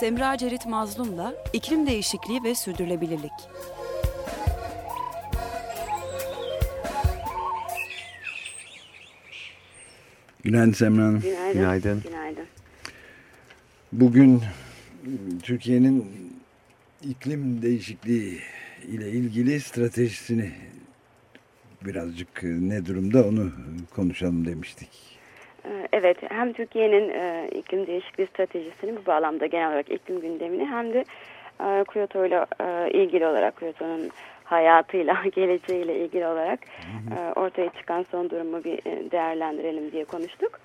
Semra Cerit Mazlum'la iklim değişikliği ve sürdürülebilirlik. Günaydın Semra Hanım. Günaydın. Günaydın. Günaydın. Bugün Türkiye'nin iklim değişikliği ile ilgili stratejisini birazcık ne durumda onu konuşalım demiştik. Ee, Evet, hem Türkiye'nin e, iklim değişikliği stratejisini bu bağlamda genel olarak iklim gündemini hem de e, Kyoto ile e, ilgili olarak Kyoto'nun hayatıyla, geleceğiyle ilgili olarak ortaya çıkan son durumu bir değerlendirelim diye konuştuk.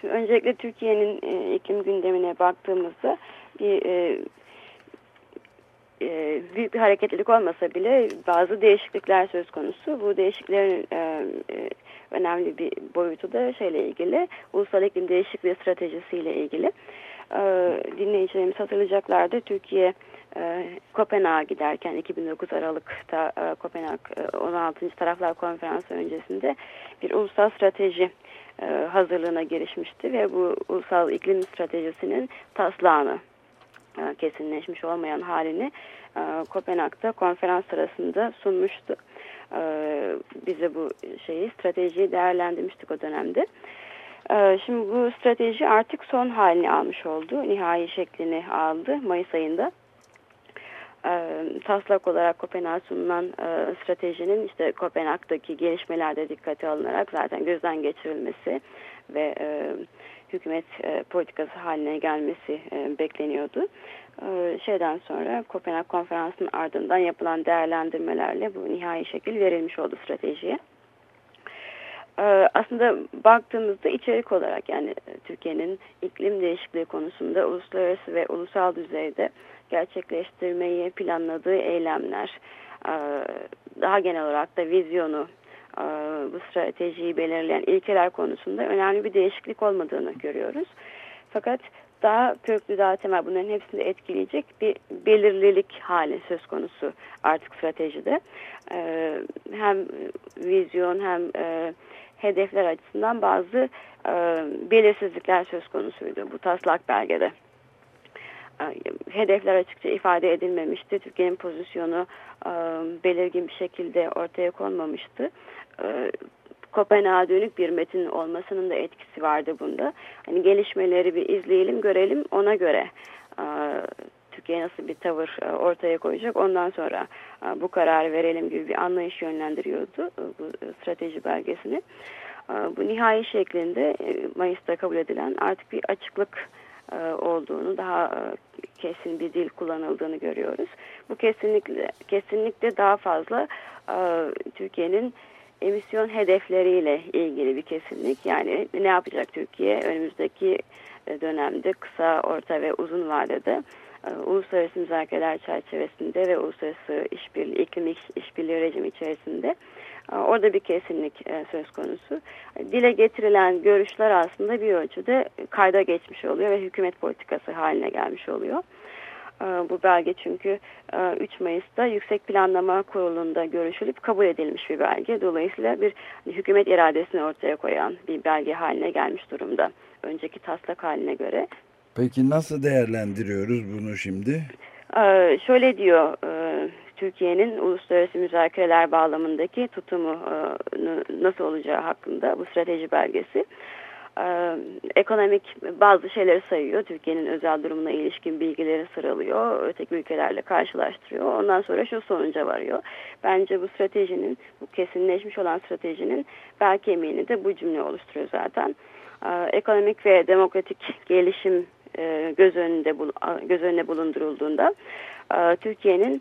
Şimdi öncelikle Türkiye'nin iklim gündemine baktığımızda bir e, büyük bir hareketlilik olmasa bile bazı değişiklikler söz konusu. Bu değişikliklerin e, e, önemli bir boyutu da şeyle ilgili, ulusal iklim değişikliği stratejisiyle ilgili. E, dinleyicilerimiz hatırlayacaklardı. Türkiye e, Kopenhag'a giderken 2009 Aralık'ta Kopenhag e, 16. Taraflar Konferansı öncesinde bir ulusal strateji hazırlığına girişmişti ve bu ulusal iklim stratejisinin taslağını kesinleşmiş olmayan halini e, Kopenhag'da konferans sırasında sunmuştu. E, bize bu şeyi stratejiyi değerlendirmiştik o dönemde. E, Şimdi bu strateji artık son halini almış oldu. Nihai şeklini aldı Mayıs ayında. E, Taslak olarak Kopenhag sunulan e, stratejinin işte Kopenhag'daki gelişmelerde dikkate alınarak zaten gözden geçirilmesi ve e, hükümet e, politikası haline gelmesi e, bekleniyordu. E, şeyden sonra Kopenhag konferansının ardından yapılan değerlendirmelerle bu nihai şekil verilmiş oldu stratejiye. E, aslında baktığımızda içerik olarak yani Türkiye'nin iklim değişikliği konusunda uluslararası ve ulusal düzeyde gerçekleştirmeyi planladığı eylemler, e, daha genel olarak da vizyonu, e, bu stratejiyi belirleyen ilkeler konusunda önemli bir değişiklik olmadığını görüyoruz. Fakat daha köklü, daha temel bunların hepsini etkileyecek bir belirlilik hali söz konusu artık stratejide. E, hem vizyon hem e, hedefler açısından bazı belirsizlikler söz konusuydu bu taslak belgede hedefler açıkça ifade edilmemişti. Türkiye'nin pozisyonu belirgin bir şekilde ortaya konmamıştı. Kopenhag'a dönük bir metin olmasının da etkisi vardı bunda. Hani gelişmeleri bir izleyelim, görelim. Ona göre Türkiye nasıl bir tavır ortaya koyacak. Ondan sonra bu kararı verelim gibi bir anlayış yönlendiriyordu bu strateji belgesini. Bu nihai şeklinde Mayıs'ta kabul edilen artık bir açıklık olduğunu, daha kesin bir dil kullanıldığını görüyoruz. Bu kesinlikle kesinlikle daha fazla Türkiye'nin emisyon hedefleriyle ilgili bir kesinlik. Yani ne yapacak Türkiye önümüzdeki dönemde kısa, orta ve uzun vadede uluslararası müzakereler çerçevesinde ve uluslararası işbirliği, iklim işbirliği rejimi içerisinde orada bir kesinlik söz konusu. Dile getirilen görüşler aslında bir ölçüde kayda geçmiş oluyor ve hükümet politikası haline gelmiş oluyor. Bu belge çünkü 3 Mayıs'ta Yüksek Planlama Kurulu'nda görüşülüp kabul edilmiş bir belge. Dolayısıyla bir hükümet iradesini ortaya koyan bir belge haline gelmiş durumda. Önceki taslak haline göre. Peki nasıl değerlendiriyoruz bunu şimdi? Şöyle diyor Türkiye'nin uluslararası müzakereler bağlamındaki tutumu nasıl olacağı hakkında bu strateji belgesi. Ee, ekonomik bazı şeyleri sayıyor. Türkiye'nin özel durumuna ilişkin bilgileri sıralıyor. Öteki ülkelerle karşılaştırıyor. Ondan sonra şu sonuca varıyor. Bence bu stratejinin, bu kesinleşmiş olan stratejinin belki emini de bu cümle oluşturuyor zaten. Ee, ekonomik ve demokratik gelişim e, göz önünde göz önüne bulundurulduğunda e, Türkiye'nin e,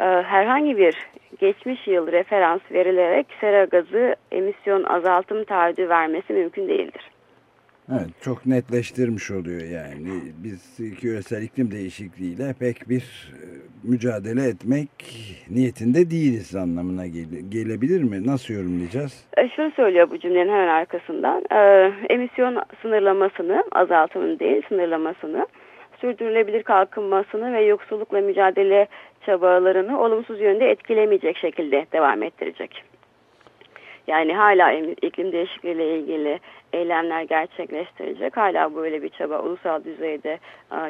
herhangi bir geçmiş yıl referans verilerek sera gazı emisyon azaltım taahhüdü vermesi mümkün değildir. Evet, çok netleştirmiş oluyor yani. Biz küresel iklim değişikliğiyle pek bir mücadele etmek niyetinde değiliz anlamına gele, gelebilir mi? Nasıl yorumlayacağız? E, şunu söylüyor bu cümlenin hemen arkasından. E, emisyon sınırlamasını, azaltımını değil sınırlamasını, sürdürülebilir kalkınmasını ve yoksullukla mücadele çabalarını olumsuz yönde etkilemeyecek şekilde devam ettirecek. Yani hala iklim değişikliği ile ilgili eylemler gerçekleştirecek. Hala böyle bir çaba ulusal düzeyde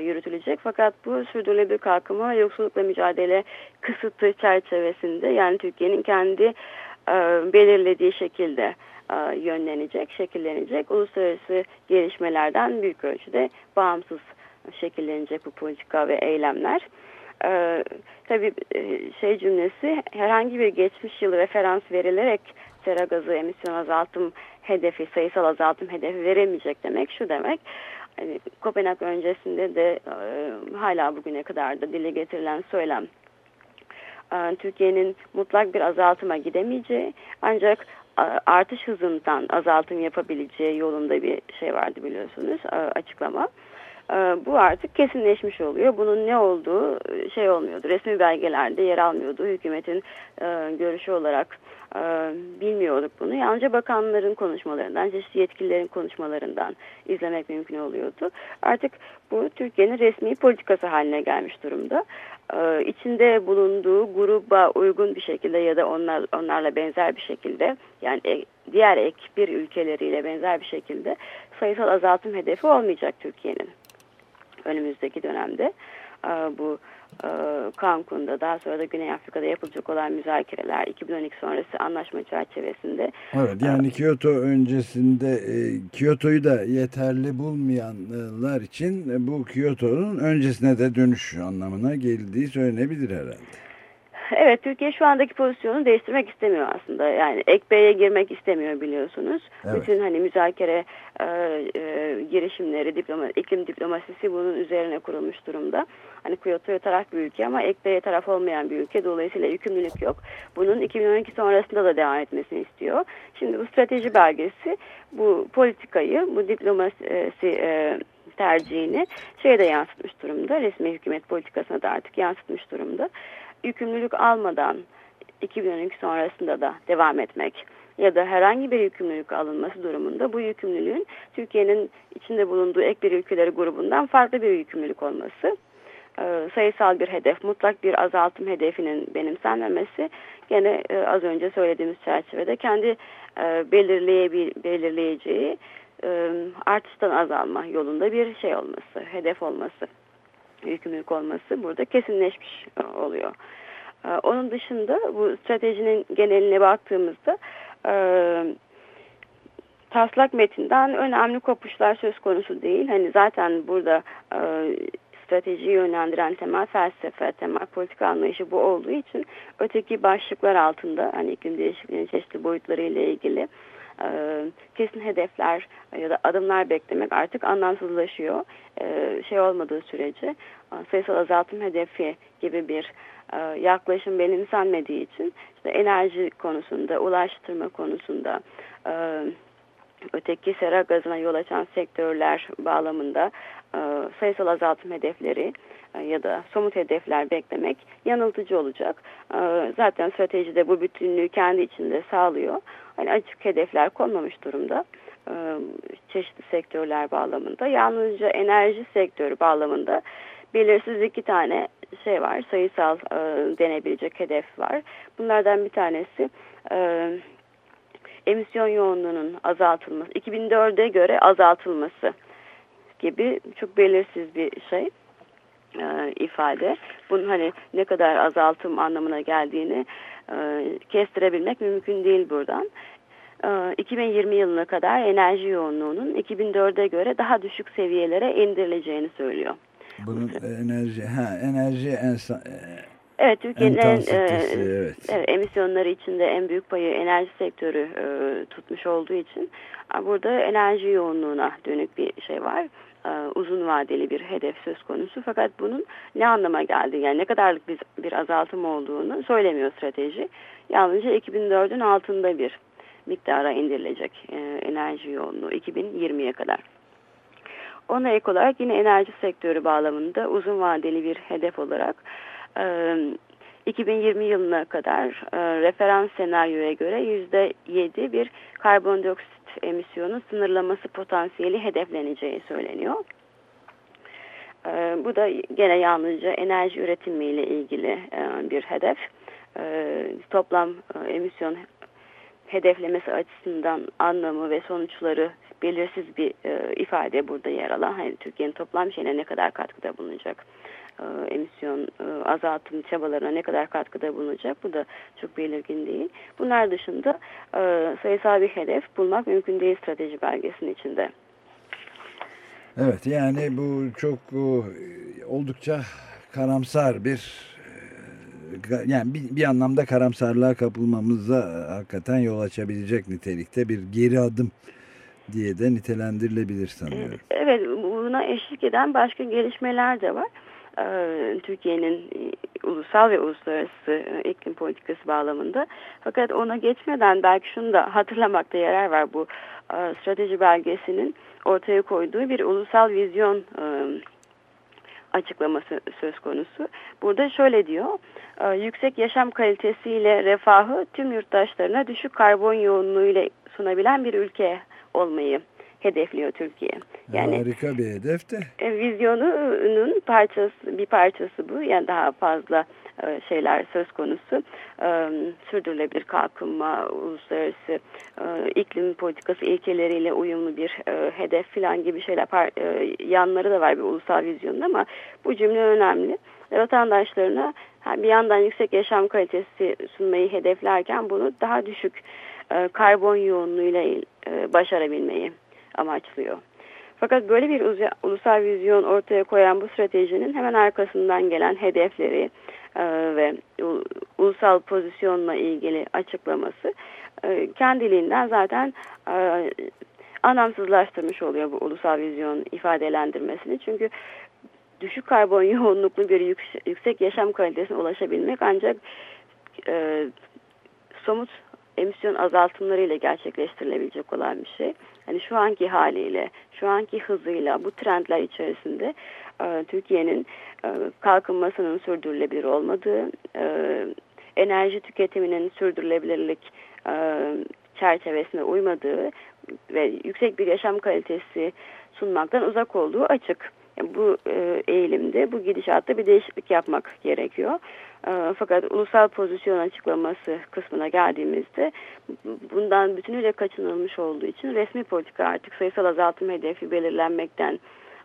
yürütülecek. Fakat bu sürdürülebilir kalkınma yoksullukla mücadele kısıtı çerçevesinde yani Türkiye'nin kendi belirlediği şekilde yönlenecek, şekillenecek. Uluslararası gelişmelerden büyük ölçüde bağımsız şekillenecek bu politika ve eylemler. Ee, tabii e, şey cümlesi herhangi bir geçmiş yıl referans verilerek sera gazı emisyon azaltım hedefi, sayısal azaltım hedefi veremeyecek demek şu demek. Hani Kopenhag öncesinde de e, hala bugüne kadar da dile getirilen söylem e, Türkiye'nin mutlak bir azaltıma gidemeyeceği ancak artış hızından azaltım yapabileceği yolunda bir şey vardı biliyorsunuz açıklama. Bu artık kesinleşmiş oluyor. Bunun ne olduğu şey olmuyordu. Resmi belgelerde yer almıyordu. Hükümetin görüşü olarak bilmiyorduk bunu. Yalnızca bakanların konuşmalarından, çeşitli yetkililerin konuşmalarından izlemek mümkün oluyordu. Artık bu Türkiye'nin resmi politikası haline gelmiş durumda. Ee, içinde bulunduğu gruba uygun bir şekilde ya da onlar, onlarla benzer bir şekilde yani e, diğer ek bir ülkeleriyle benzer bir şekilde sayısal azaltım hedefi olmayacak Türkiye'nin önümüzdeki dönemde. Ee, bu e, Cancun'da daha sonra da Güney Afrika'da yapılacak olan müzakereler 2012 sonrası anlaşma çerçevesinde. Evet yani Kyoto öncesinde e, Kyoto'yu da yeterli bulmayanlar için bu Kyoto'nun öncesine de dönüş anlamına geldiği söylenebilir herhalde. Evet Türkiye şu andaki pozisyonu değiştirmek istemiyor aslında. Yani ek girmek istemiyor biliyorsunuz. Evet. Bütün hani müzakere e, e, girişimleri, diploma, iklim diplomasisi bunun üzerine kurulmuş durumda. Hani Kyoto'ya taraf bir ülke ama ek taraf olmayan bir ülke. Dolayısıyla yükümlülük yok. Bunun 2012 sonrasında da devam etmesini istiyor. Şimdi bu strateji belgesi bu politikayı, bu diplomasi e, tercihini şeye de yansıtmış durumda. Resmi hükümet politikasına da artık yansıtmış durumda yükümlülük almadan 2012 sonrasında da devam etmek ya da herhangi bir yükümlülük alınması durumunda bu yükümlülüğün Türkiye'nin içinde bulunduğu ek bir ülkeleri grubundan farklı bir yükümlülük olması, e, sayısal bir hedef, mutlak bir azaltım hedefinin benimsenmemesi gene e, az önce söylediğimiz çerçevede kendi e, belirleyeceği artıştan azalma yolunda bir şey olması, hedef olması yükümlülük olması burada kesinleşmiş oluyor. Ee, onun dışında bu stratejinin geneline baktığımızda e, taslak metinden önemli kopuşlar söz konusu değil. Hani zaten burada e, stratejiyi yönlendiren temel felsefe, temel politika anlayışı bu olduğu için öteki başlıklar altında hani iklim değişikliğinin çeşitli boyutları ile ilgili e, kesin hedefler ya da adımlar beklemek artık anlamsızlaşıyor. E, şey olmadığı sürece sayısal azaltım hedefi gibi bir e, yaklaşım benimsenmediği için işte enerji konusunda, ulaştırma konusunda, öteki sera gazına yol açan sektörler bağlamında sayısal azaltım hedefleri ya da somut hedefler beklemek yanıltıcı olacak. Zaten stratejide bu bütünlüğü kendi içinde sağlıyor hani açık hedefler konmamış durumda e, çeşitli sektörler bağlamında. Yalnızca enerji sektörü bağlamında belirsiz iki tane şey var, sayısal e, denebilecek hedef var. Bunlardan bir tanesi e, emisyon yoğunluğunun azaltılması, 2004'e göre azaltılması gibi çok belirsiz bir şey e, ifade. Bunun hani ne kadar azaltım anlamına geldiğini e, kestirebilmek mümkün değil buradan. 2020 e, yılına kadar enerji yoğunluğunun 2004'e göre daha düşük seviyelere indirileceğini söylüyor. Bunun enerji, ha enerji e, Evet, Türkiye'nin en, evet. Evet, emisyonları içinde en büyük payı enerji sektörü e, tutmuş olduğu için burada enerji yoğunluğuna dönük bir şey var. E, uzun vadeli bir hedef söz konusu. Fakat bunun ne anlama geldi yani ne kadarlık bir, bir azaltım olduğunu söylemiyor strateji. Yalnızca 2004'ün altında bir miktara indirilecek e, enerji yoğunluğu 2020'ye kadar. Ona ek olarak yine enerji sektörü bağlamında uzun vadeli bir hedef olarak 2020 yılına kadar referans senaryoya göre %7 bir karbondioksit emisyonu sınırlaması potansiyeli hedefleneceği söyleniyor. bu da gene yalnızca enerji üretimiyle ilgili bir hedef. toplam emisyon hedeflemesi açısından anlamı ve sonuçları belirsiz bir e, ifade burada yer alan. Hani Türkiye'nin toplam şeyine ne kadar katkıda bulunacak? E, emisyon e, azaltım çabalarına ne kadar katkıda bulunacak? Bu da çok belirgin değil. Bunlar dışında e, sayısal bir hedef bulmak mümkün değil strateji belgesinin içinde. Evet yani bu çok oldukça karamsar bir yani bir, bir anlamda karamsarlığa kapılmamıza hakikaten yol açabilecek nitelikte bir geri adım diye de nitelendirilebilir sanıyorum. Evet buna eşlik eden başka gelişmeler de var. Ee, Türkiye'nin e, ulusal ve uluslararası e, iklim politikası bağlamında. Fakat ona geçmeden belki şunu da hatırlamakta yarar var bu e, strateji belgesinin ortaya koyduğu bir ulusal vizyon açıklaması söz konusu. Burada şöyle diyor, yüksek yaşam kalitesiyle refahı tüm yurttaşlarına düşük karbon yoğunluğuyla sunabilen bir ülke olmayı hedefliyor Türkiye. Yani harika bir hedef de. E, vizyonunun parçası bir parçası bu. Yani daha fazla e, şeyler söz konusu. E, sürdürülebilir kalkınma, uluslararası iklim politikası ilkeleriyle uyumlu bir hedef filan gibi şeyler yanları da var bir ulusal vizyonun ama bu cümle önemli. Vatandaşlarına bir yandan yüksek yaşam kalitesi sunmayı hedeflerken bunu daha düşük karbon yoğunluğuyla başarabilmeyi amaçlıyor. Fakat böyle bir ulusal vizyon ortaya koyan bu stratejinin hemen arkasından gelen hedefleri e, ve ulusal pozisyonla ilgili açıklaması e, kendiliğinden zaten e, anlamsızlaştırmış oluyor bu ulusal vizyon ifadelendirmesini. Çünkü düşük karbon yoğunluklu bir yüksek, yaşam kalitesine ulaşabilmek ancak somut emisyon azaltımlarıyla gerçekleştirilebilecek olan bir şey. Hani şu anki haliyle, şu anki hızıyla bu trendler içerisinde e, Türkiye'nin e, kalkınmasının sürdürülebilir olmadığı, e, enerji tüketiminin sürdürülebilirlik e, çerçevesine uymadığı ve yüksek bir yaşam kalitesi sunmaktan uzak olduğu açık. Bu e, eğilimde, bu gidişatta bir değişiklik yapmak gerekiyor. E, fakat ulusal pozisyon açıklaması kısmına geldiğimizde bundan bütünüyle kaçınılmış olduğu için resmi politika artık sayısal azaltım hedefi belirlenmekten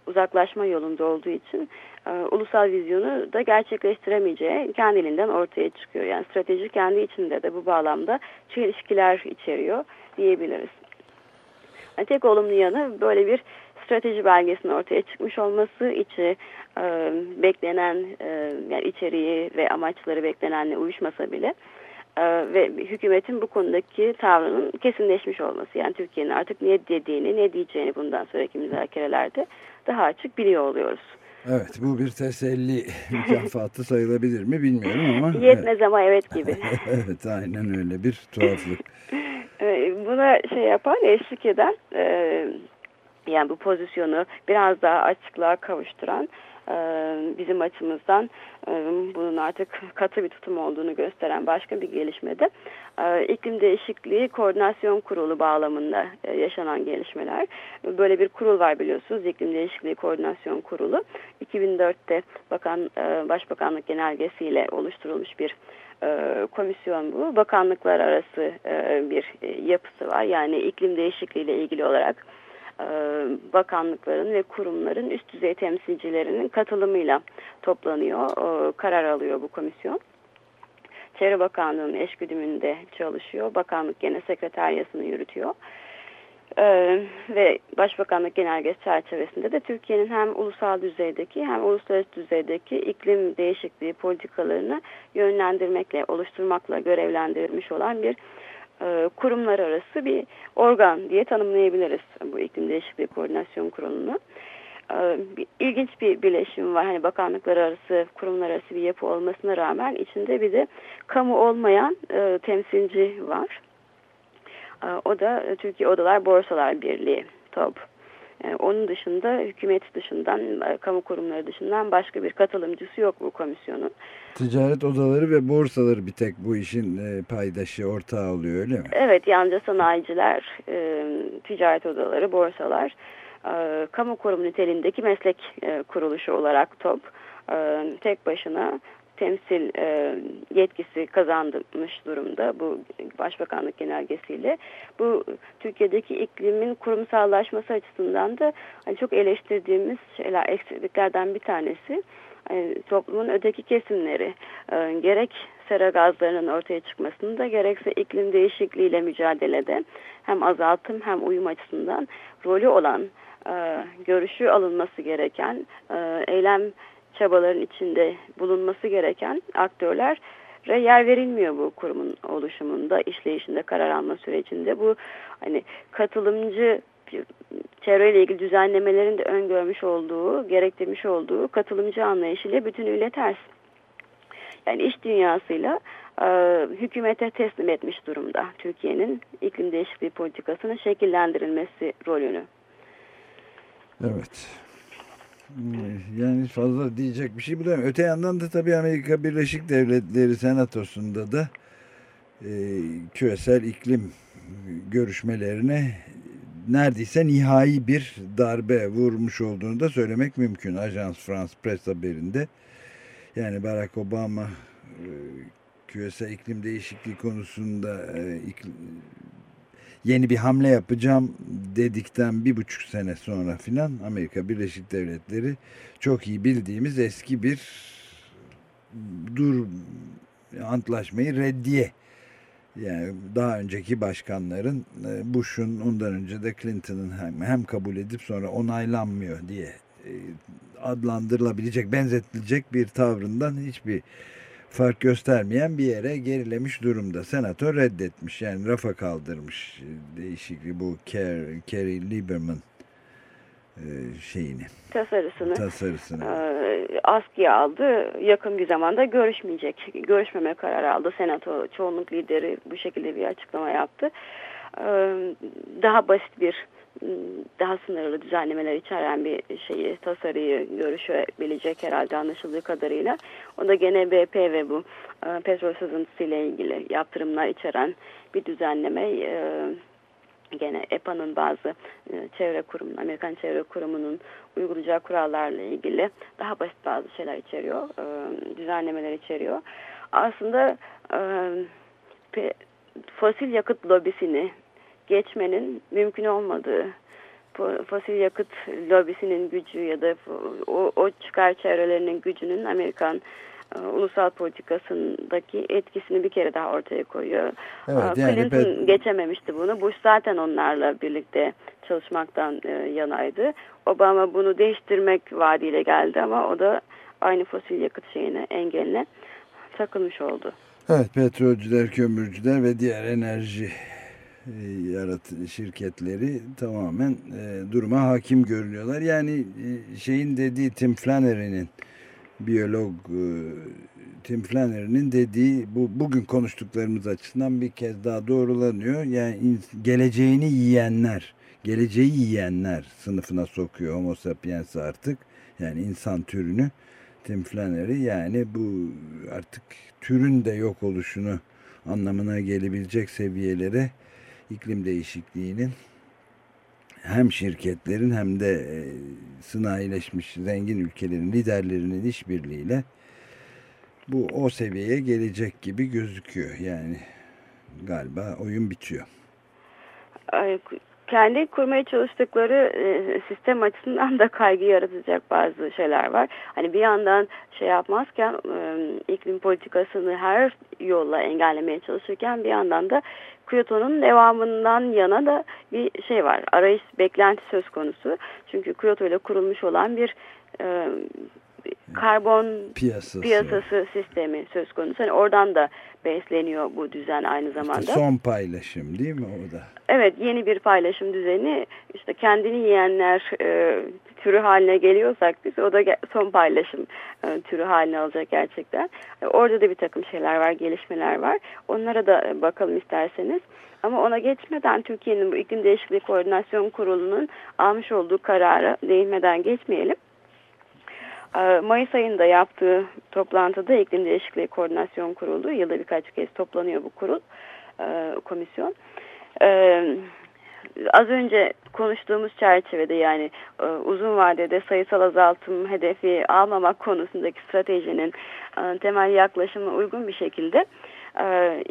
uzaklaşma yolunda olduğu için e, ulusal vizyonu da gerçekleştiremeyeceği kendiliğinden ortaya çıkıyor. Yani strateji kendi içinde de bu bağlamda çelişkiler içeriyor diyebiliriz. Yani tek olumlu yanı böyle bir strateji belgesinin ortaya çıkmış olması içi e, beklenen e, yani içeriği ve amaçları beklenenle uyuşmasa bile e, ve hükümetin bu konudaki tavrının kesinleşmiş olması yani Türkiye'nin artık ne dediğini ne diyeceğini bundan sonraki müzakerelerde daha açık biliyor oluyoruz. Evet bu bir teselli mükafatı sayılabilir mi bilmiyorum ama. Yetmez evet. ama evet gibi. evet aynen öyle bir tuhaflık. E, buna şey yapan eşlik eden e, yani bu pozisyonu biraz daha açıklığa kavuşturan e, bizim açımızdan e, bunun artık katı bir tutum olduğunu gösteren başka bir gelişmede e, iklim değişikliği koordinasyon kurulu bağlamında yaşanan gelişmeler. Böyle bir kurul var biliyorsunuz iklim değişikliği koordinasyon kurulu 2004'te bakan Başbakanlık genelgesiyle oluşturulmuş bir komisyon bu. Bakanlıklar arası bir yapısı var. Yani iklim değişikliği ile ilgili olarak bakanlıkların ve kurumların üst düzey temsilcilerinin katılımıyla toplanıyor, e, karar alıyor bu komisyon. Çevre Bakanlığı'nın eşgüdümünde çalışıyor. Bakanlık Genel Sekreteryasını yürütüyor. Ee, ve Başbakanlık Genelgesi çerçevesinde de Türkiye'nin hem ulusal düzeydeki hem uluslararası düzeydeki iklim değişikliği politikalarını yönlendirmekle, oluşturmakla görevlendirilmiş olan bir e, kurumlar arası bir organ diye tanımlayabiliriz bu iklim değişikliği koordinasyon kurulunu. E, bir, ilginç bir birleşim var. Hani bakanlıklar arası, kurumlar arası bir yapı olmasına rağmen içinde bir de kamu olmayan e, temsilci var. o da Türkiye Odalar Borsalar Birliği, TOB. E, onun dışında hükümet dışından, e, kamu kurumları dışından başka bir katılımcısı yok bu komisyonun. Ticaret odaları ve borsaları bir tek bu işin e, paydaşı, ortağı oluyor öyle mi? Evet, yalnızca sanayiciler, ticaret odaları, borsalar, kamu kurum niteliğindeki meslek kuruluşu olarak TOP tek başına temsil e, yetkisi kazanmış durumda bu Başbakanlık genelgesiyle. Bu Türkiye'deki iklimin kurumsallaşması açısından da hani çok eleştirdiğimiz şeyler, eksikliklerden bir tanesi. Yani toplumun öteki kesimleri e, gerek sera gazlarının ortaya çıkmasında gerekse iklim değişikliğiyle mücadelede hem azaltım hem uyum açısından rolü olan e, görüşü alınması gereken e, eylem çabaların içinde bulunması gereken aktörler yer verilmiyor bu kurumun oluşumunda, işleyişinde, karar alma sürecinde. Bu hani katılımcı çevreyle ilgili düzenlemelerin de öngörmüş olduğu, gerektirmiş olduğu katılımcı anlayışıyla bütünüyle ters. Yani iş dünyasıyla e, hükümete teslim etmiş durumda Türkiye'nin iklim değişikliği politikasının şekillendirilmesi rolünü. Evet. Yani fazla diyecek bir şey bulamıyorum. Öte yandan da tabii Amerika Birleşik Devletleri Senatosu'nda da e, küresel iklim görüşmelerine neredeyse nihai bir darbe vurmuş olduğunu da söylemek mümkün. Ajans France Press haberinde. Yani Barack Obama e, küresel iklim değişikliği konusunda e, iklim, yeni bir hamle yapacağım dedikten bir buçuk sene sonra filan Amerika Birleşik Devletleri çok iyi bildiğimiz eski bir dur antlaşmayı reddiye. Yani daha önceki başkanların e, Bush'un ondan önce de Clinton'ın hem, hem kabul edip sonra onaylanmıyor diye e, adlandırılabilecek, benzetilecek bir tavrından hiçbir fark göstermeyen bir yere gerilemiş durumda. Senatör reddetmiş yani rafa kaldırmış değişikliği bu Kerry Lieberman e, şeyini. Tasarısını. Tasarısını. E, askıya aldı. Yakın bir zamanda görüşmeyecek. Görüşmeme kararı aldı. Senato çoğunluk lideri bu şekilde bir açıklama yaptı. E, daha basit bir daha sınırlı düzenlemeler içeren bir şeyi, tasarıyı görüşebilecek herhalde anlaşıldığı kadarıyla. O da gene BP ve bu e, petrol sızıntısıyla ilgili yaptırımlar içeren bir düzenleme. E, gene EPA'nın bazı e, çevre kurumu, Amerikan Çevre Kurumu'nun uygulayacağı kurallarla ilgili daha basit bazı şeyler içeriyor, e, düzenlemeler içeriyor. Aslında fosil yakıt lobisini geçmenin mümkün olmadığı fosil yakıt lobisinin gücü ya da o, o çıkar çevrelerinin gücünün Amerikan e, ulusal politikasındaki etkisini bir kere daha ortaya koyuyor. Evet, yani Clinton ben... geçememişti bunu. Bush zaten onlarla birlikte çalışmaktan e, yanaydı. Obama bunu değiştirmek vaadiyle geldi ama o da aynı fosil yakıt şeyine engeline takılmış oldu. Evet petrolcüler, kömürcüler ve diğer enerji yarat şirketleri tamamen e, duruma hakim görünüyorlar. Yani e, şeyin dediği Tim Flannery'nin biyolog e, Tim Flannery'nin dediği bu bugün konuştuklarımız açısından bir kez daha doğrulanıyor. Yani geleceğini yiyenler, geleceği yiyenler sınıfına sokuyor Homo sapiens artık. Yani insan türünü Tim Flannery yani bu artık türün de yok oluşunu anlamına gelebilecek seviyelere iklim değişikliğinin hem şirketlerin hem de e, zengin ülkelerin liderlerinin işbirliğiyle bu o seviyeye gelecek gibi gözüküyor. Yani galiba oyun bitiyor. Kendi kurmaya çalıştıkları e, sistem açısından da kaygı yaratacak bazı şeyler var. Hani bir yandan şey yapmazken e, iklim politikasını her yolla engellemeye çalışırken bir yandan da Kyoto'nun devamından yana da bir şey var. Arayış, beklenti söz konusu. Çünkü Kyoto ile kurulmuş olan bir e, karbon piyasası. piyasası sistemi söz konusu. Yani oradan da besleniyor bu düzen aynı zamanda. İşte son paylaşım değil mi o da? Evet yeni bir paylaşım düzeni işte kendini yiyenler e, türü haline geliyorsak biz o da son paylaşım e, türü haline alacak gerçekten. E, orada da bir takım şeyler var gelişmeler var onlara da e, bakalım isterseniz. Ama ona geçmeden Türkiye'nin bu iklim değişikliği koordinasyon kurulunun almış olduğu karara değinmeden geçmeyelim. Mayıs ayında yaptığı toplantıda iklim değişikliği koordinasyon kurulu yılda birkaç kez toplanıyor bu kurul komisyon. Az önce konuştuğumuz çerçevede yani e, uzun vadede sayısal azaltım hedefi almamak konusundaki stratejinin e, temel yaklaşımına uygun bir şekilde e,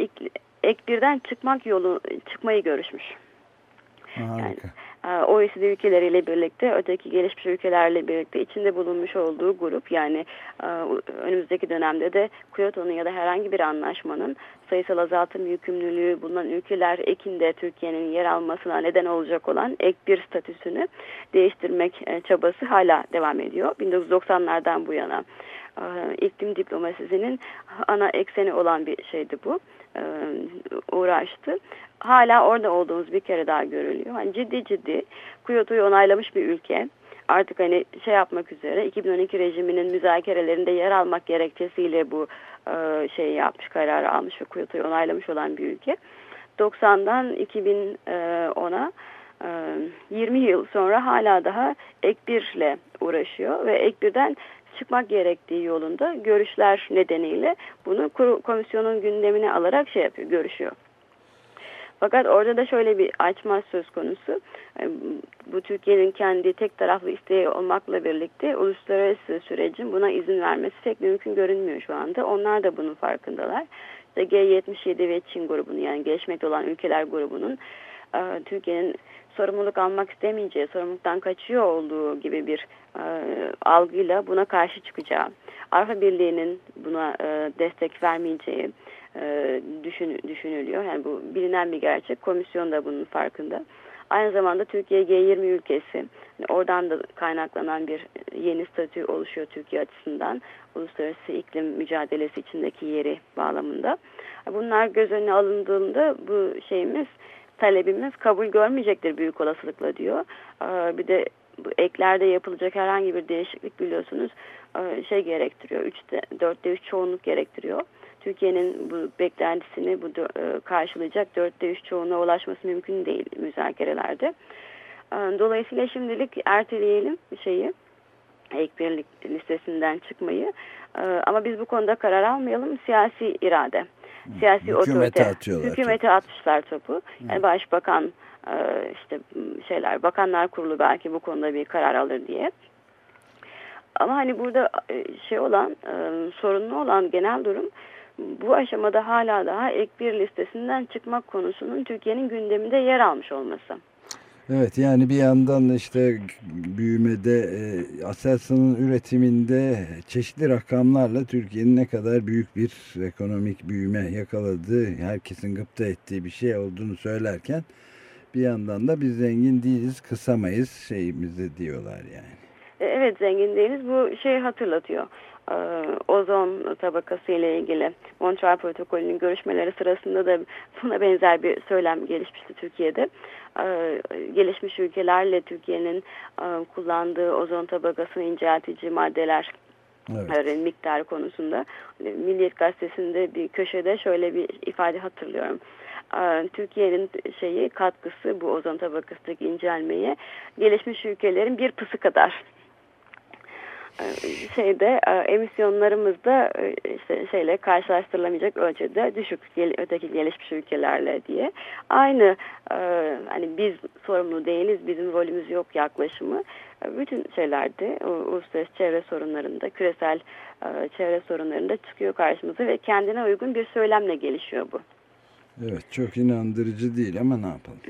ek birden çıkmak yolu çıkmayı görüşmüş. Harika. Yani, OECD ülkeleriyle birlikte öteki gelişmiş ülkelerle birlikte içinde bulunmuş olduğu grup yani e, önümüzdeki dönemde de Kyoto'nun ya da herhangi bir anlaşmanın sayısal azaltım yükümlülüğü bulunan ülkeler ekinde Türkiye'nin yer almasına neden olacak olan ek bir statüsünü değiştirmek e, çabası hala devam ediyor. 1990'lardan bu yana e, iklim diplomasisinin ana ekseni olan bir şeydi bu uğraştı hala orada olduğumuz bir kere daha görülüyor. Hani ciddi ciddi Kyoto'yu onaylamış bir ülke. Artık hani şey yapmak üzere 2012 rejiminin müzakerelerinde yer almak gerekçesiyle bu e, şeyi yapmış, kararı almış ve Kyoto'yu onaylamış olan bir ülke. 90'dan 2010'a e, 20 yıl sonra hala daha ek birle uğraşıyor ve ek birden çıkmak gerektiği yolunda görüşler nedeniyle bunu komisyonun gündemine alarak şey yapıyor, görüşüyor. Fakat orada da şöyle bir açma söz konusu. E, bu Türkiye'nin kendi tek taraflı isteği olmakla birlikte uluslararası sürecin buna izin vermesi pek mümkün görünmüyor şu anda. Onlar da bunun farkındalar. İşte G77 ve Çin grubunun yani gelişmekte olan ülkeler grubunun e, Türkiye'nin sorumluluk almak istemeyeceği, sorumluluktan kaçıyor olduğu gibi bir e, algıyla buna karşı çıkacağı, Avrupa Birliği'nin buna destek vermeyeceği, e, düşün, düşünülüyor. Yani bu bilinen bir gerçek. Komisyon da bunun farkında. Aynı zamanda Türkiye G20 ülkesi. Yani oradan da kaynaklanan bir yeni statü oluşuyor Türkiye açısından. Uluslararası iklim mücadelesi içindeki yeri bağlamında. Bunlar göz önüne alındığında bu şeyimiz, talebimiz kabul görmeyecektir büyük olasılıkla diyor. Bir de bu eklerde yapılacak herhangi bir değişiklik biliyorsunuz şey gerektiriyor. 3'te 4'te 3 çoğunluk gerektiriyor. Türkiye'nin bu beklentisini bu e, karşılayacak dörtte üç çoğunluğa ulaşması mümkün değil müzakerelerde. E, dolayısıyla şimdilik erteleyelim şeyi ek birlik listesinden çıkmayı. E, ama biz bu konuda karar almayalım. Siyasi irade, siyasi Hükümete otorite. Atıyorlar hükümete topu. atmışlar topu. Yani başbakan işte şeyler, bakanlar kurulu belki bu konuda bir karar alır diye. Ama hani burada şey olan, sorunlu olan genel durum bu aşamada hala daha ek bir listesinden çıkmak konusunun Türkiye'nin gündeminde yer almış olması. Evet yani bir yandan işte büyümede e, Aselsan'ın üretiminde çeşitli rakamlarla Türkiye'nin ne kadar büyük bir ekonomik büyüme yakaladığı herkesin gıpta ettiği bir şey olduğunu söylerken bir yandan da biz zengin değiliz kısamayız şeyimizi diyorlar yani. E, evet zengin değiliz bu şeyi hatırlatıyor. Ee, ozon tabakası ile ilgili Montreal protokolünün görüşmeleri sırasında da buna benzer bir söylem gelişmişti Türkiye'de. Ee, gelişmiş ülkelerle Türkiye'nin e, kullandığı ozon tabakasını inceltici maddeler evet. miktarı konusunda Milliyet Gazetesi'nde bir köşede şöyle bir ifade hatırlıyorum. Ee, Türkiye'nin şeyi katkısı bu ozon tabakasındaki incelmeye gelişmiş ülkelerin bir pısı kadar. Şeyde e, emisyonlarımız da e, işte şeyle karşılaştırılamayacak ölçüde düşük öteki gelişmiş ülkelerle diye. Aynı e, hani biz sorumlu değiliz bizim rolümüz yok yaklaşımı. Bütün şeylerde uluslararası çevre sorunlarında küresel çevre sorunlarında çıkıyor karşımıza ve kendine uygun bir söylemle gelişiyor bu. Evet çok inandırıcı değil ama ne yapalım.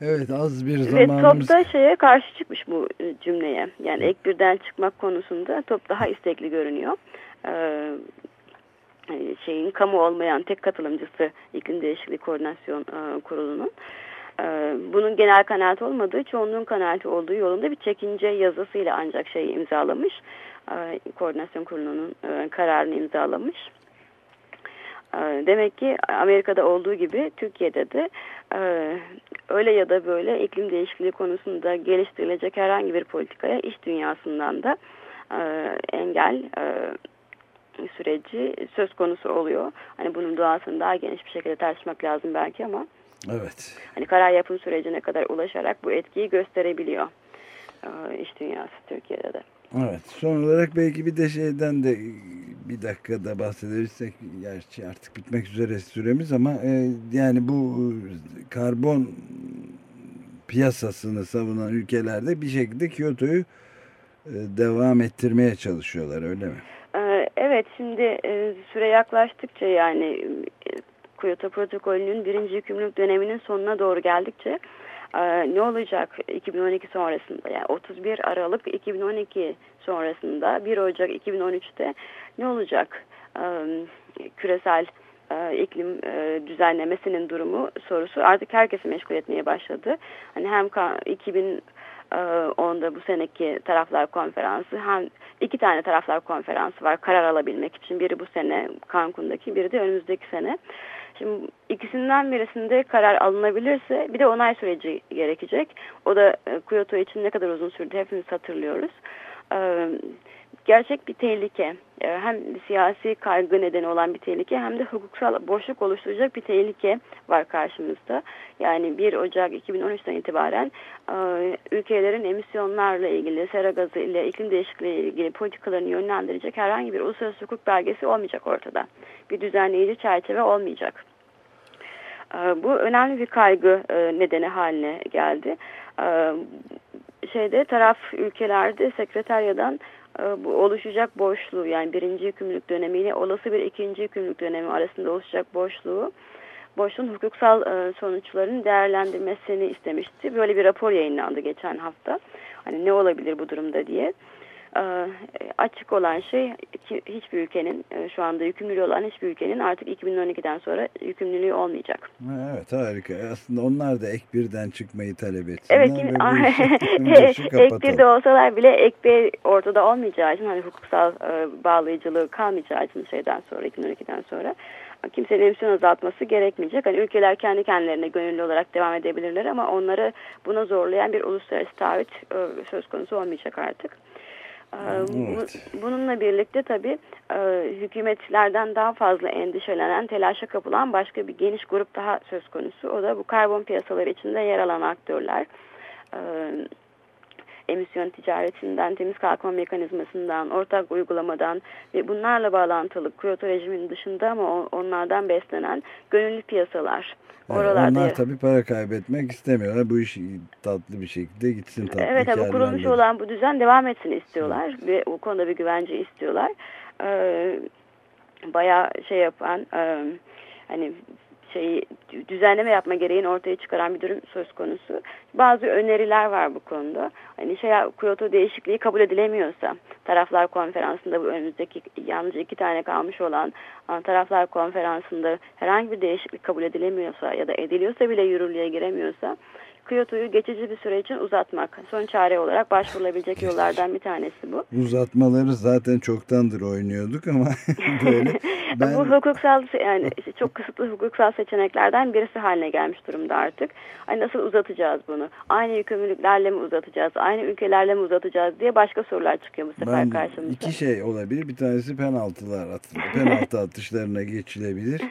Evet az bir zamanımız... Ve top da şeye karşı çıkmış bu e, cümleye. Yani ek birden çıkmak konusunda top daha istekli görünüyor. Ee, şeyin kamu olmayan tek katılımcısı iklim değişikliği koordinasyon e, kurulunun. Ee, bunun genel kanaat olmadığı, çoğunluğun kanaati olduğu yolunda bir çekince yazısıyla ancak şeyi imzalamış. Ee, koordinasyon kurulunun e, kararını imzalamış. Ee, demek ki Amerika'da olduğu gibi Türkiye'de de e, öyle ya da böyle iklim değişikliği konusunda geliştirilecek herhangi bir politikaya iş dünyasından da e, engel e, süreci söz konusu oluyor. Hani bunun doğasını daha geniş bir şekilde tartışmak lazım belki ama evet. hani karar yapım sürecine kadar ulaşarak bu etkiyi gösterebiliyor iş dünyası Türkiye'de de. Evet. Son olarak belki bir de şeyden de bir dakikada bahsedersek gerçi artık bitmek üzere süremiz ama e, yani bu karbon piyasasını savunan ülkelerde bir şekilde Kyoto'yu e, devam ettirmeye çalışıyorlar öyle mi? E, evet şimdi e, süre yaklaştıkça yani Kyoto protokolünün birinci yükümlülük döneminin sonuna doğru geldikçe ne olacak 2012 sonrasında yani 31 Aralık 2012 sonrasında 1 Ocak 2013'te ne olacak küresel iklim düzenlemesinin durumu sorusu artık herkesi meşgul etmeye başladı. Hani hem 2000 onda bu seneki taraflar konferansı hem iki tane taraflar konferansı var karar alabilmek için. Biri bu sene Cancun'daki biri de önümüzdeki sene. Şimdi ikisinden birisinde karar alınabilirse bir de onay süreci gerekecek. O da Kyoto için ne kadar uzun sürdü hepimiz hatırlıyoruz gerçek bir tehlike. Ee, hem siyasi kaygı nedeni olan bir tehlike hem de hukuksal boşluk oluşturacak bir tehlike var karşımızda. Yani 1 Ocak 2013'ten itibaren e, ülkelerin emisyonlarla ilgili, sera gazı ile iklim değişikliği ile ilgili politikalarını yönlendirecek herhangi bir uluslararası hukuk belgesi olmayacak ortada. Bir düzenleyici çerçeve olmayacak. Ee, bu önemli bir kaygı e, nedeni haline geldi. Ee, şeyde taraf ülkelerde sekreteryadan e, bu oluşacak boşluğu yani birinci yükümlülük dönemiyle olası bir ikinci yükümlülük dönemi arasında oluşacak boşluğu boşluğun hukuksal e, sonuçlarını değerlendirmesini istemişti. Böyle bir rapor yayınlandı geçen hafta. Hani ne olabilir bu durumda diye. Ee, açık olan şey hiçbir ülkenin e, şu anda yükümlülüğü olan hiçbir ülkenin artık 2012'den sonra yükümlülüğü olmayacak. Evet harika. Aslında onlar da ek birden çıkmayı talep etsinler. Evet. ek birde olsalar bile ek bir ortada olmayacağı için hani hukuksal e, bağlayıcılığı kalmayacağı için şeyden sonra 2012'den sonra kimsenin emisyon azaltması gerekmeyecek. Hani ülkeler kendi kendilerine gönüllü olarak devam edebilirler ama onları buna zorlayan bir uluslararası taahhüt e, söz konusu olmayacak artık. Evet. Bununla birlikte tabii hükümetlerden daha fazla endişelenen, telaşa kapılan başka bir geniş grup daha söz konusu. O da bu karbon piyasaları içinde yer alan aktörler. Emisyon ticaretinden, temiz kalkma mekanizmasından, ortak uygulamadan ve bunlarla bağlantılı Kyoto rejiminin dışında ama onlardan beslenen gönüllü piyasalar. Oralarda onlar tabii para kaybetmek istemiyorlar. Bu iş tatlı bir şekilde gitsin tatlı Evet tabii kurulmuş olan bu düzen devam etsin istiyorlar. Evet. Ve o konuda bir güvence istiyorlar. Ee, bayağı şey yapan e, hani şeyi düzenleme yapma gereğini ortaya çıkaran bir durum söz konusu. Bazı öneriler var bu konuda. Hani şey Kyoto değişikliği kabul edilemiyorsa taraflar konferansında bu önümüzdeki yalnızca iki tane kalmış olan taraflar konferansında herhangi bir değişiklik kabul edilemiyorsa ya da ediliyorsa bile yürürlüğe giremiyorsa Kyoto'yu geçici bir süre için uzatmak. Son çare olarak başvurulabilecek yollardan bir tanesi bu. Uzatmaları zaten çoktandır oynuyorduk ama böyle. Ben... Bu hukuksal yani çok kısıtlı hukuksal seçeneklerden birisi haline gelmiş durumda artık. Hani nasıl uzatacağız bunu? Aynı yükümlülüklerle mi uzatacağız? Aynı ülkelerle mi uzatacağız diye başka sorular çıkıyor bu sefer ben karşımıza. İki şey olabilir. Bir tanesi penaltılar atılır. Penaltı atışlarına geçilebilir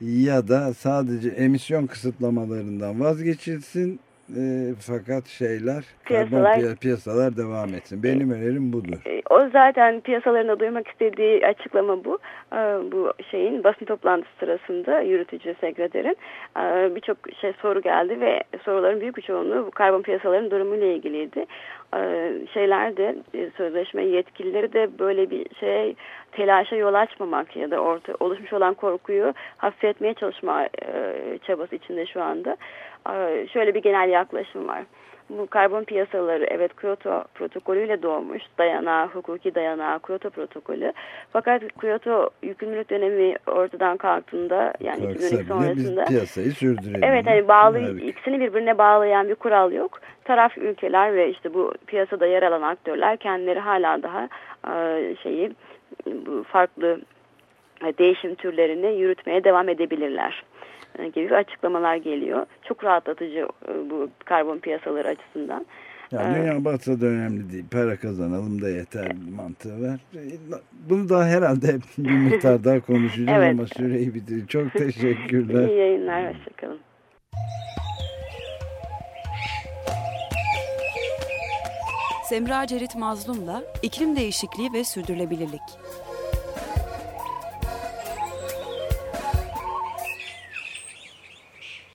ya da sadece emisyon kısıtlamalarından vazgeçilsin e, fakat şeyler piyasalar, karbon piyasalar devam etsin. Benim önerim budur. E, o zaten piyasalarında duymak istediği açıklama bu. E, bu şeyin basın toplantısı sırasında yürütücü sekreterin e, birçok şey soru geldi ve soruların büyük bir çoğunluğu bu karbon piyasaların durumuyla ilgiliydi. E, şeyler de e, sözleşme yetkilileri de böyle bir şey telaşa yol açmamak ya da orta, oluşmuş olan korkuyu hafifletmeye çalışma e, çabası içinde şu anda. Şöyle bir genel yaklaşım var. Bu karbon piyasaları evet Kyoto protokolüyle doğmuş dayanağı, hukuki dayanağı Kyoto protokolü. Fakat Kyoto yükümlülük dönemi ortadan kalktığında yani Kalksa 2012 sonrasında piyasayı sürdürelim. Evet hani bağlı ikisini birbirine bağlayan bir kural yok. Taraf ülkeler ve işte bu piyasada yer alan aktörler kendileri hala daha e, şeyi bu farklı e, değişim türlerini yürütmeye devam edebilirler gibi açıklamalar geliyor. Çok rahatlatıcı e, bu karbon piyasaları açısından. Yani dünya batsa da önemli değil. Para kazanalım da yeter mantığı var. Bunu da herhalde bir miktar daha konuşacağız evet. ama süreyi bitir. Çok teşekkürler. İyi yayınlar. Hoşçakalın. Semra Cerit Mazlum'la iklim değişikliği ve sürdürülebilirlik.